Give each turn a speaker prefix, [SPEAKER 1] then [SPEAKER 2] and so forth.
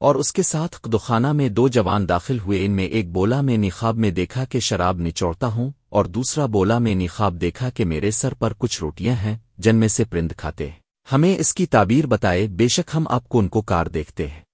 [SPEAKER 1] اور اس کے ساتھ دخانہ میں دو جوان داخل ہوئے۔ ان میں ایک بولا میں نخاب میں دیکھا کہ شراب نچوڑتا ہوں اور دوسرا بولا میں نخاب دیکھا کہ میرے سر پر کچھ روٹیاں ہیں، جن میں سے پرند کھاتے ہمیں اس کی تعبیر بتائے، بے شک ہم آپ کو ان کو کار دیکھتے ہیں۔